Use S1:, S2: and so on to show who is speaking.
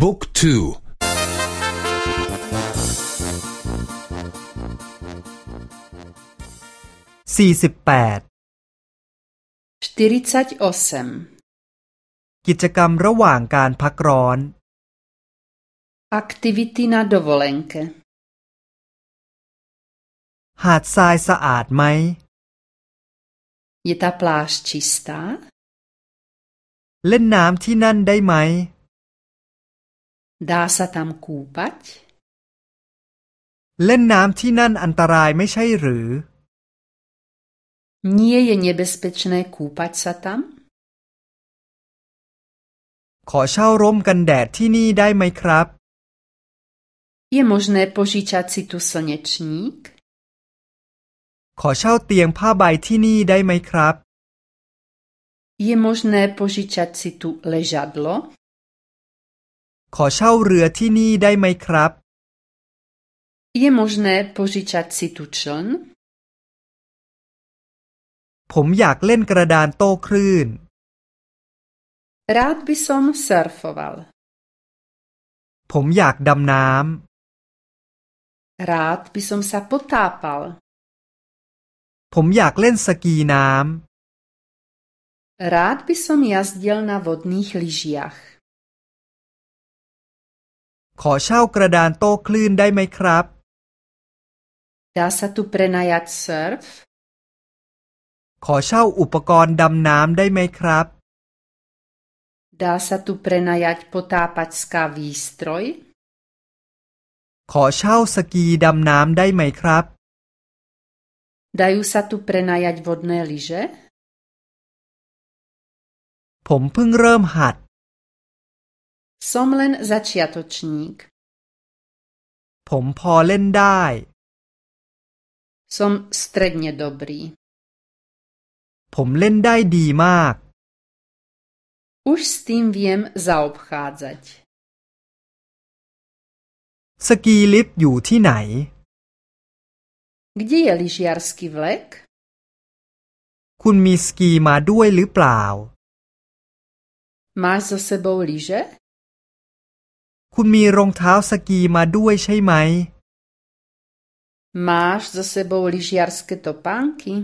S1: บุ๊กทู
S2: สี่สิบแปดกิจกรรมระหว่างการพักร้อน
S3: Aktivity na dovolenke
S2: หาดทรายสะอาดไหม
S3: Je ta pláž čistá?
S2: เล่นน้ำที่นั่นได้ไหม
S3: Dá sa tam kúpať?
S2: เล่นน้ำที่นั่นอันตรายไม่ใช่หรือ
S3: Nie je nebezpečné kúpať sa tam?
S2: ขอเช่าร่มกันแดดที่นี่ได้ไหมครับ
S3: Je možné požičať si tu slnečník?
S2: ขอเช่าเตียงผ้าใบที่นี่ได้ไหมครับ
S3: Je možné požičať si tu ležadlo?
S2: ขอเช่าเรือที่นี่ได้ไหมครับ
S3: Je možné požičať si tu čln?
S2: ผมอยากเล่นกระดานโต้คลื่น
S3: Rád by som surfoval.
S2: ผมอยากดำน้ำ
S3: Rád by som sa potápal.
S2: ผมอยากเล่นสกีน้ำ
S3: Rád by som jazdil na vodných lyžiach.
S2: ขอเช่ากระดานโต้คลื่นได้ไหมครับ
S3: Dá sa tu prenajať surf?
S2: ขอเช่าอุปกรณ์ดำน้ำได้ไหมครับ
S3: Dá sa tu prenajať potápačská výstroj?
S2: ขอเช่าสกีดำน้ำได้ไหมครับ
S3: Dajú sa tu prenajať vodné lyže?
S2: ผมเพิ่งเริ่มหัด
S3: Som len začiatočník.
S2: ผมพอเล่นได้
S3: Som stredne dobrý.
S2: ผมเล่นได้ดีมาก
S3: Už s tým viem zaobchádzať.
S2: สกีลิฟต์อยู่ที่ไหน
S3: Kde je lyžiarsky vlek?
S2: คุณมีสกีมาด้วยหรือเปล่า
S3: Máš so sebou lyže?
S2: คุณมีรองเท้าสกีมาด้วยใช่ไหม
S3: Máš so sebou lyžiarske topánky?